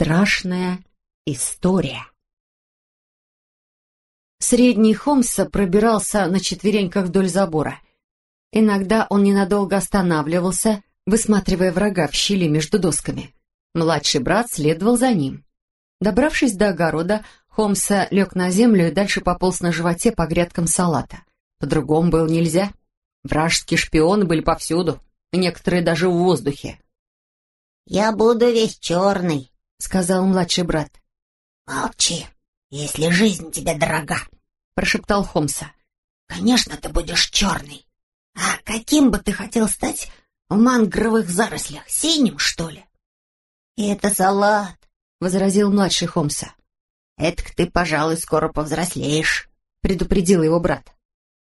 Страшная история. Средний Холмса пробирался на четвереньках вдоль забора. Иногда он ненадолго останавливался, высматривая врага в щели между досками. Младший брат следовал за ним. Добравшись до огорода, Холмса лег на землю и дальше пополз на животе по грядкам салата. По-другому было нельзя. Вражеские шпионы были повсюду, некоторые даже в воздухе. «Я буду весь черный», — сказал младший брат. «Молчи, если жизнь тебе дорога», — прошептал Холмса. «Конечно, ты будешь черный. А каким бы ты хотел стать в мангровых зарослях? Синим, что ли?» «Это салат», — возразил младший Холмса. «Этак ты, пожалуй, скоро повзрослеешь», — предупредил его брат.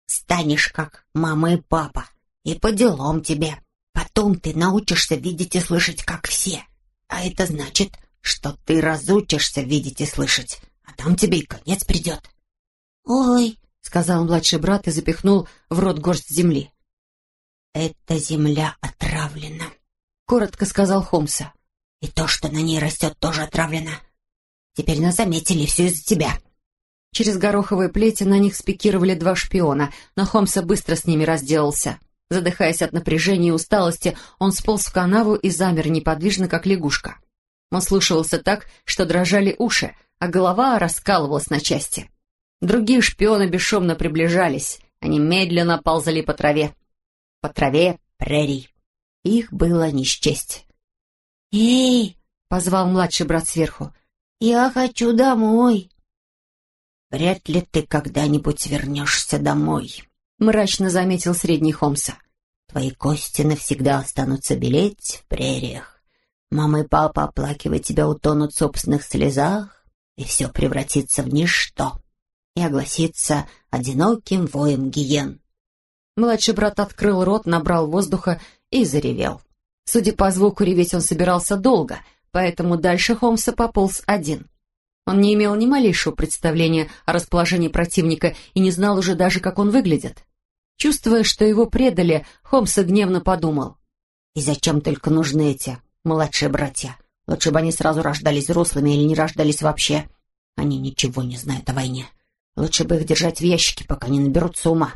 «Станешь как мама и папа, и по делам тебе. Потом ты научишься видеть и слышать, как все. А это значит, что ты разучишься видеть и слышать, а там тебе и конец придет». «Ой», — сказал младший брат и запихнул в рот горсть земли. «Эта земля отравлена», — коротко сказал Холмса. «И то, что на ней растет, тоже отравлено. Теперь нас заметили, все из-за тебя». Через гороховые плети на них спикировали два шпиона, но Холмса быстро с ними разделался. Задыхаясь от напряжения и усталости, он сполз в канаву и замер неподвижно, как лягушка. Он слушался так, что дрожали уши, а голова раскалывалась на части. Другие шпионы бесшумно приближались. Они медленно ползали по траве. По траве прерий. Их было не счесть. «Эй!» — позвал младший брат сверху. «Я хочу домой». «Вряд ли ты когда-нибудь вернешься домой», — мрачно заметил средний Холмса. «Твои кости навсегда останутся белеть в прериях. Мама и папа, оплакивая тебя, утонут в собственных слезах, и все превратится в ничто и огласится одиноким воем гиен». Младший брат открыл рот, набрал воздуха и заревел. Судя по звуку, реветь он собирался долго — поэтому дальше Холмса пополз один. Он не имел ни малейшего представления о расположении противника и не знал уже даже, как он выглядит. Чувствуя, что его предали, Холмс гневно подумал. «И зачем только нужны эти младшие братья? Лучше бы они сразу рождались взрослыми или не рождались вообще. Они ничего не знают о войне. Лучше бы их держать в ящике, пока не наберутся ума».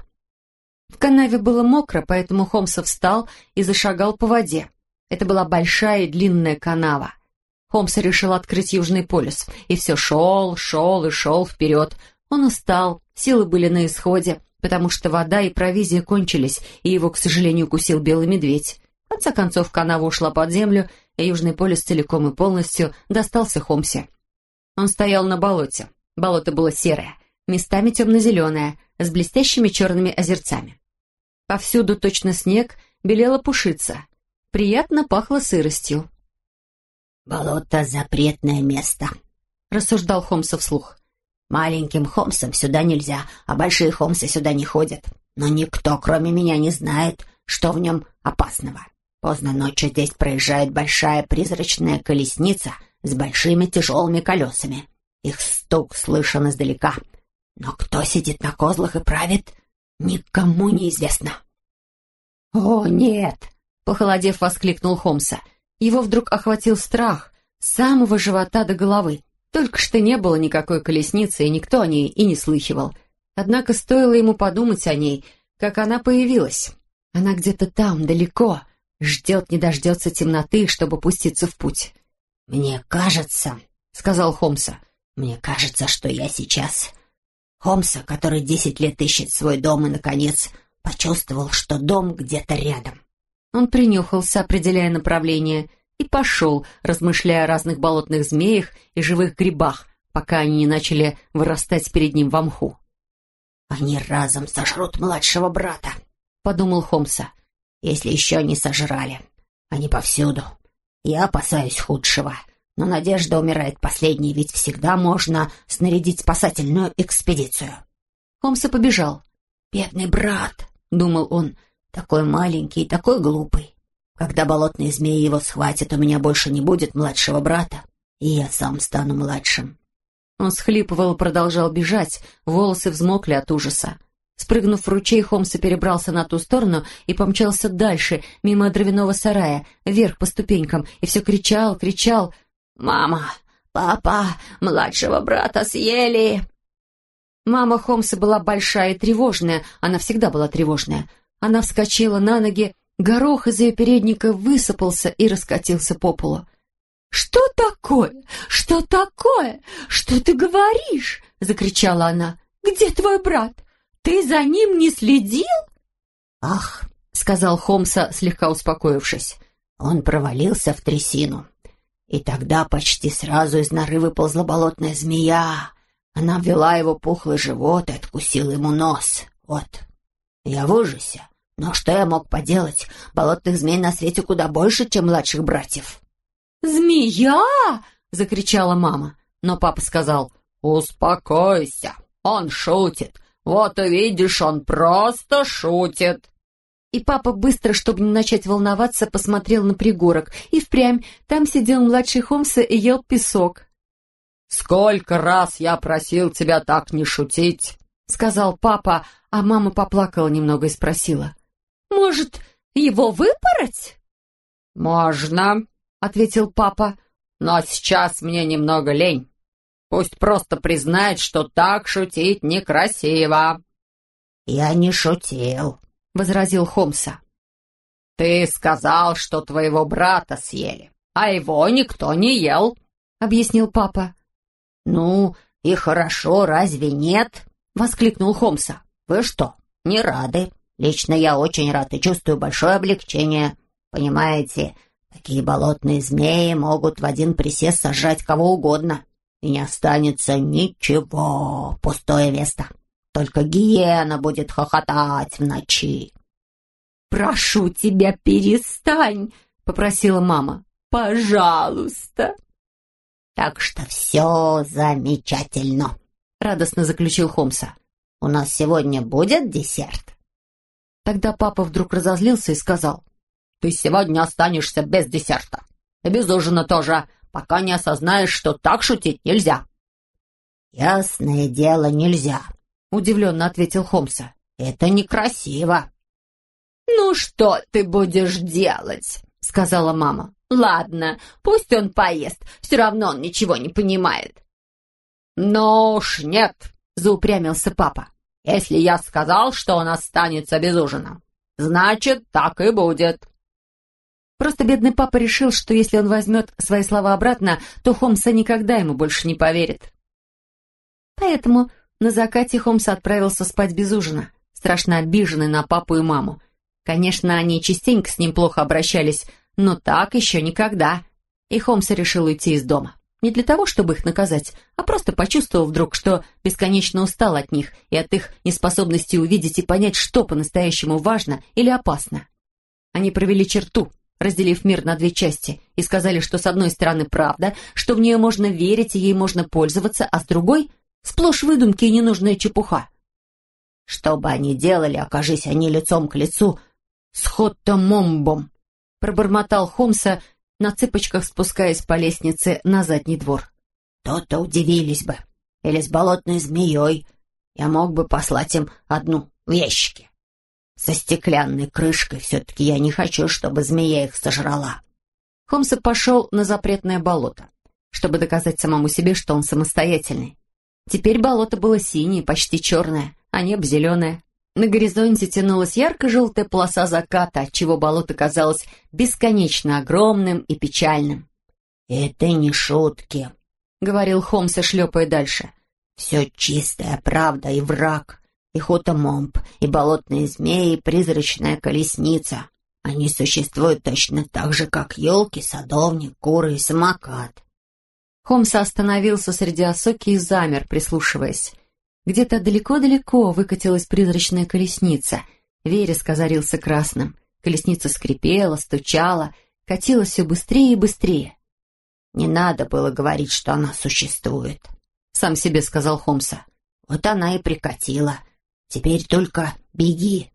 В канаве было мокро, поэтому Холмс встал и зашагал по воде. Это была большая и длинная канава. Холмс решил открыть Южный полюс, и все шел, шел и шел вперед. Он устал, силы были на исходе, потому что вода и провизия кончились, и его, к сожалению, укусил белый медведь. В конце концов, канава ушла под землю, и Южный полюс целиком и полностью достался Холмсе. Он стоял на болоте. Болото было серое, местами темно-зеленое, с блестящими черными озерцами. Повсюду точно снег, белела пушица. Приятно пахло сыростью. «Болото — запретное место», — рассуждал Холмса вслух. «Маленьким Холмсам сюда нельзя, а большие Холмсы сюда не ходят. Но никто, кроме меня, не знает, что в нем опасного. Поздно ночью здесь проезжает большая призрачная колесница с большими тяжелыми колесами. Их стук слышен издалека. Но кто сидит на козлах и правит, никому не известно». «О, нет!» — похолодев, воскликнул Холмса — его вдруг охватил страх с самого живота до головы. Только что не было никакой колесницы, и никто о ней и не слыхивал. Однако стоило ему подумать о ней, как она появилась. Она где-то там, далеко, ждет, не дождется темноты, чтобы пуститься в путь. «Мне кажется», — сказал Холмса, — «мне кажется, что я сейчас...» Холмса, который десять лет ищет свой дом и, наконец, почувствовал, что дом где-то рядом. Он принюхался, определяя направление, и пошел, размышляя о разных болотных змеях и живых грибах, пока они не начали вырастать перед ним в мху. «Они разом сожрут младшего брата», — подумал Холмса. «Если еще не сожрали. Они повсюду. Я опасаюсь худшего. Но надежда умирает последней, ведь всегда можно снарядить спасательную экспедицию». Холмса побежал. «Бедный брат», — думал он, такой маленький и такой глупый. Когда болотные змеи его схватят, у меня больше не будет младшего брата, и я сам стану младшим». Он схлипывал и продолжал бежать, волосы взмокли от ужаса. Спрыгнув в ручей, Холмса перебрался на ту сторону и помчался дальше, мимо дровяного сарая, вверх по ступенькам, и все кричал, кричал «Мама! Папа, младшего брата съели!» Мама Холмса была большая и тревожная, она всегда была тревожная. Она вскочила на ноги, горох из ее передника высыпался и раскатился по полу. «Что такое? Что такое? Что ты говоришь?» — закричала она. «Где твой брат? Ты за ним не следил?» «Ах!» — сказал Холмса, слегка успокоившись. «Он провалился в трясину. И тогда почти сразу из норы выползла болотная змея. Она ввела его пухлый живот и откусила ему нос. Вот. Я в ужасе. Но что я мог поделать? Болотных змей на свете куда больше, чем младших братьев. «Змея!» — закричала мама. Но папа сказал, «Успокойся, он шутит. Вот увидишь, он просто шутит». И папа быстро, чтобы не начать волноваться, посмотрел на пригорок. И впрямь там сидел младший Холмса и ел песок. «Сколько раз я просил тебя так не шутить!» — сказал папа, а мама поплакала немного и спросила. «Может, его выпороть?» «Можно», — ответил папа, — «но сейчас мне немного лень. Пусть просто признает, что так шутить некрасиво». «Я не шутил», — возразил Холмса. «Ты сказал, что твоего брата съели, а его никто не ел», — объяснил папа. «Ну, и хорошо, разве нет?» — воскликнул Холмса. «Вы что, не рады? Лично я очень рад и чувствую большое облегчение. Понимаете, такие болотные змеи могут в один присест сожрать кого угодно, и не останется ничего, пустое место. Только гиена будет хохотать в ночи». «Прошу тебя, перестань!» — попросила мама. «Пожалуйста!» «Так что все замечательно», — радостно заключил Холмса. «У нас сегодня будет десерт». Тогда папа вдруг разозлился и сказал, «Ты сегодня останешься без десерта. И без ужина тоже, пока не осознаешь, что так шутить нельзя». «Ясное дело, нельзя», — удивленно ответил Холмса. «Это некрасиво». «Ну что ты будешь делать?» — сказала мама. Ладно, пусть он поест, все равно он ничего не понимает. «Ну уж нет», — заупрямился папа. «Если я сказал, что он останется без ужина, значит, так и будет». Просто бедный папа решил, что если он возьмет свои слова обратно, то Холмса никогда ему больше не поверит. Поэтому на закате Холмс отправился спать без ужина, страшно обиженный на папу и маму. Конечно, они частенько с ним плохо обращались, но так еще никогда. И Холмс решил уйти из дома. Не для того, чтобы их наказать, а просто почувствовал вдруг, что бесконечно устал от них и от их неспособности увидеть и понять, что по-настоящему важно или опасно. Они провели черту, разделив мир на две части, и сказали, что с одной стороны правда, что в нее можно верить и ей можно пользоваться, а с другой — сплошь выдумки и ненужная чепуха. Что бы они делали, окажись они лицом к лицу с Хоттомомбом, пробормотал Холмса, на цыпочках спускаясь по лестнице на задний двор. «То-то удивились бы. Или с болотной змеей. Я мог бы послать им одну в ящике. Со стеклянной крышкой все-таки я не хочу, чтобы змея их сожрала». Холмса пошел на запретное болото, чтобы доказать самому себе, что он самостоятельный. Теперь болото было синее, почти черное, а небо зеленое. На горизонте тянулась ярко-желтая полоса заката, отчего болото казалось бесконечно огромным и печальным. «Это не шутки», — говорил Холмс, шлепая дальше. «Все чистая правда и враг, и хотомомб, и болотные змеи, и призрачная колесница. Они существуют точно так же, как елки, садовник, куры и самокат». Холмс остановился среди осоки и замер, прислушиваясь. Где-то далеко-далеко выкатилась призрачная колесница. Вереск озарился красным. Колесница скрипела, стучала, катилась все быстрее и быстрее. «Не надо было говорить, что она существует», — сам себе сказал Холмса. «Вот она и прикатила. Теперь только беги».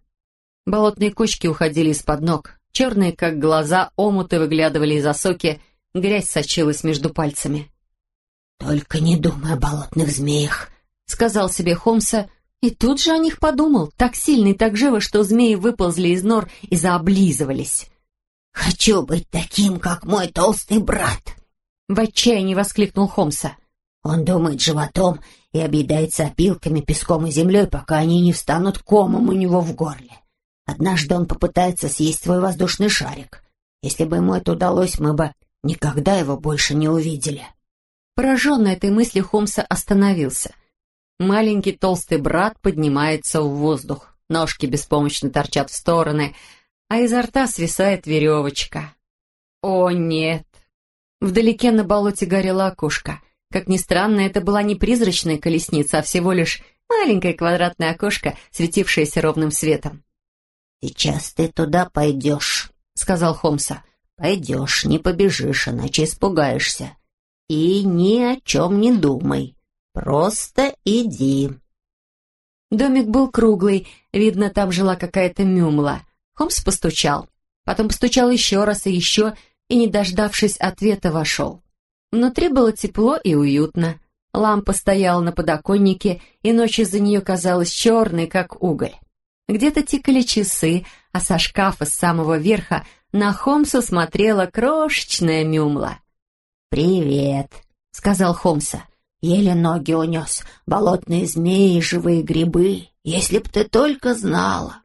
Болотные кочки уходили из-под ног. Черные, как глаза, омуты выглядывали из осоки, грязь сочилась между пальцами. «Только не думай о болотных змеях», сказал себе Холмса, и тут же о них подумал, так сильно и так живо, что змеи выползли из нор и заоблизывались. «Хочу быть таким, как мой толстый брат», — В отчаянии воскликнул Холмса. «Он думает животом и объедается опилками, песком и землей, пока они не встанут комом у него в горле. Однажды он попытается съесть свой воздушный шарик. Если бы ему это удалось, мы бы никогда его больше не увидели». Пораженный этой мыслью, Холмса остановился. Маленький толстый брат поднимается в воздух. Ножки беспомощно торчат в стороны, а изо рта свисает веревочка. О, нет! Вдалеке на болоте горела окошко. Как ни странно, это была не призрачная колесница, а всего лишь маленькое квадратное окошко, светившееся ровным светом. «Сейчас ты туда пойдешь», — сказал Холмса. «Пойдешь, не побежишь, иначе испугаешься. И ни о чем не думай. Просто иди». Домик был круглый, видно, там жила какая-то мюмла. Холмс постучал. Потом постучал еще раз и еще, и, не дождавшись ответа, вошел. Внутри было тепло и уютно. Лампа стояла на подоконнике, и ночь из-за нее казалась черной, как уголь. Где-то тикали часы, а со шкафа с самого верха на Холмса смотрела крошечная мюмла. «Привет», — сказал Холмса. «Еле ноги унес, болотные змеи и живые грибы, если б ты только знала».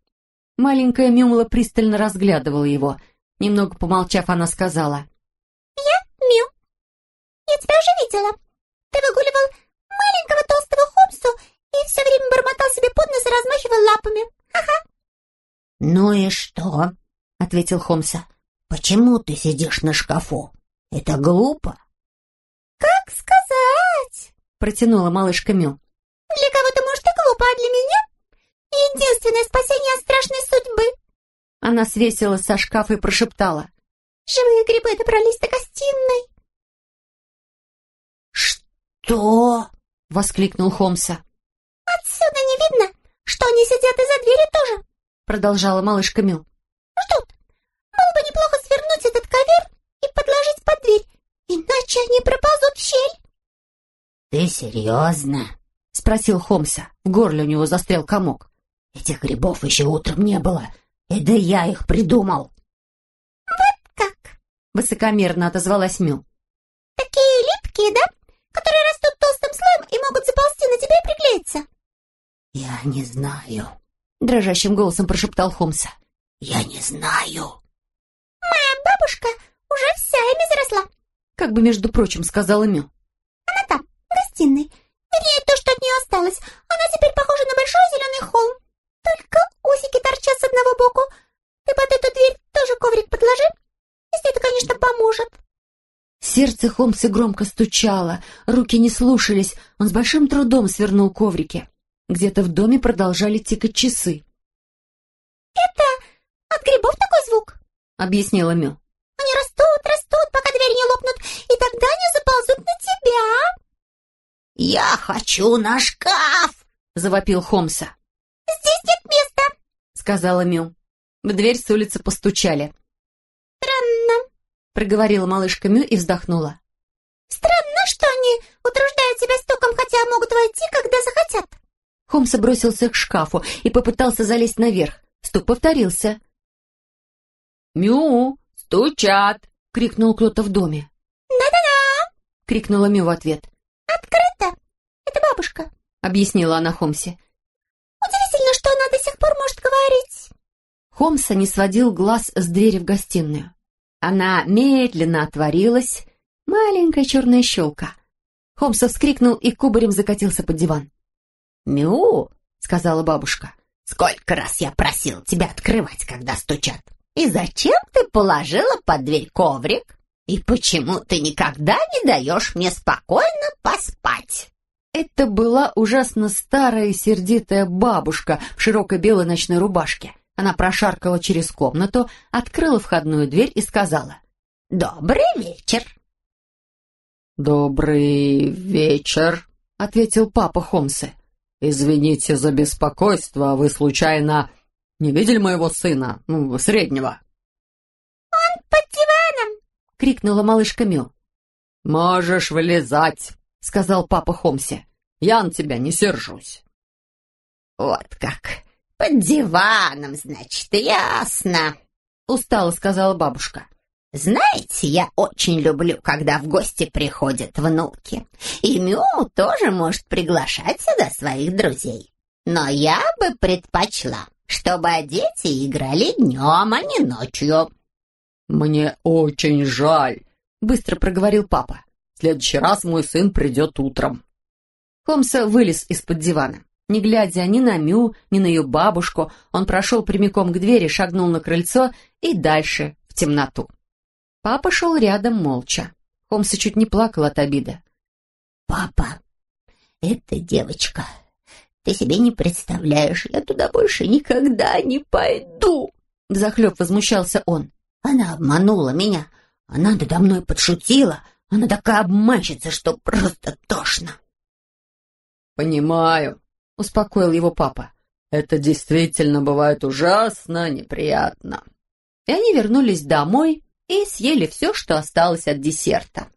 Маленькая мюмла пристально разглядывала его. Немного помолчав, она сказала. «Я. Я тебя уже видела. Ты выгуливал маленького толстого Холмсу и все время бормотал себе под нос и размахивал лапами. Ага». «Ну и что?» — ответил Холмса. «Почему ты сидишь на шкафу? Это глупо». «Как сказать?» — протянула малышка Мю. «Для кого-то, может, и глупо, а для меня единственное спасение от страшной судьбы». Она свесилась со шкафа и прошептала. «Живые грибы добрались до гостиной». «Что?» — воскликнул Холмса. «Отсюда не видно, что они сидят и за двери тоже», — продолжала малышка Мю. «Ждут. Было бы неплохо свернуть этот ковер и подложить под дверь, иначе они проползут в щель». «Ты серьезно?» — спросил Холмса. В горле у него застрял комок. «Этих грибов еще утром не было. Это я их придумал». «Вот как?» — высокомерно отозвалась Мю. «Такие липкие, да? Не знаю», — дрожащим голосом прошептал Холмса. «Я не знаю». «Моя бабушка уже вся ими заросла», — как бы, между прочим, сказала Мю. «Она там, в гостиной. Вернее, то, что от нее осталось. Она теперь похожа на большой зеленый холм. Только усики торчат с одного боку. Ты под эту дверь тоже коврик подложи, если это, конечно, поможет». Сердце Холмса громко стучало, руки не слушались, он с большим трудом свернул коврики. Где-то в доме продолжали тикать часы. «Это от грибов такой звук», — объяснила Мю. «Они растут, растут, пока двери не лопнут, и тогда они заползут на тебя». «Я хочу на шкаф!» — завопил Холмса. «Здесь нет места», — сказала Мю. В дверь с улицы постучали. «Странно», — проговорила малышка Мю и вздохнула. «Странно, что они утруждают себя стуком, хотя могут войти, когда захотят». Холмс бросился к шкафу и попытался залезть наверх. Стук повторился. «Мю, стучат!» — крикнул кто-то в доме. «Да-да-да!» — крикнула Мю в ответ. «Открыто! Это бабушка!» — объяснила она Холмсе. «Удивительно, что она до сих пор может говорить!» Холмса не сводил глаз с двери в гостиную. Она медленно отворилась, маленькая черная щелка. Холмса вскрикнул и кубарем закатился под диван. «Мю!» — сказала бабушка. «Сколько раз я просил тебя открывать, когда стучат? И зачем ты положила под дверь коврик? И почему ты никогда не даешь мне спокойно поспать?» Это была ужасно старая и сердитая бабушка в широкой белой ночной рубашке. Она прошаркала через комнату, открыла входную дверь и сказала «Добрый вечер!» «Добрый вечер», — ответил папа Холмса. «Извините за беспокойство, вы случайно не видели моего сына, ну, среднего?» «Он под диваном!» — крикнула малышка Мю. «Можешь вылезать», — сказал папа Холмсе. «Я на тебя не сержусь». «Вот как! Под диваном, значит, ясно!» — устало сказала бабушка. Знаете, я очень люблю, когда в гости приходят внуки. И Мю тоже может приглашать сюда своих друзей. Но я бы предпочла, чтобы дети играли днем, а не ночью». «Мне очень жаль», — быстро проговорил папа. «В следующий раз мой сын придет утром». Холмса вылез из-под дивана. Не глядя ни на Мю, ни на ее бабушку, он прошел прямиком к двери, шагнул на крыльцо и дальше, в темноту. Папа шел рядом молча. Холмс чуть не плакал от обиды. «Папа, эта девочка, ты себе не представляешь, я туда больше никогда не пойду!» Захлеб возмущался он. «Она обманула меня, она надо мной подшутила, она такая обманщица, что просто тошно!» «Понимаю», — успокоил его папа. «Это действительно бывает ужасно неприятно». И они вернулись домой и съели все, что осталось от десерта.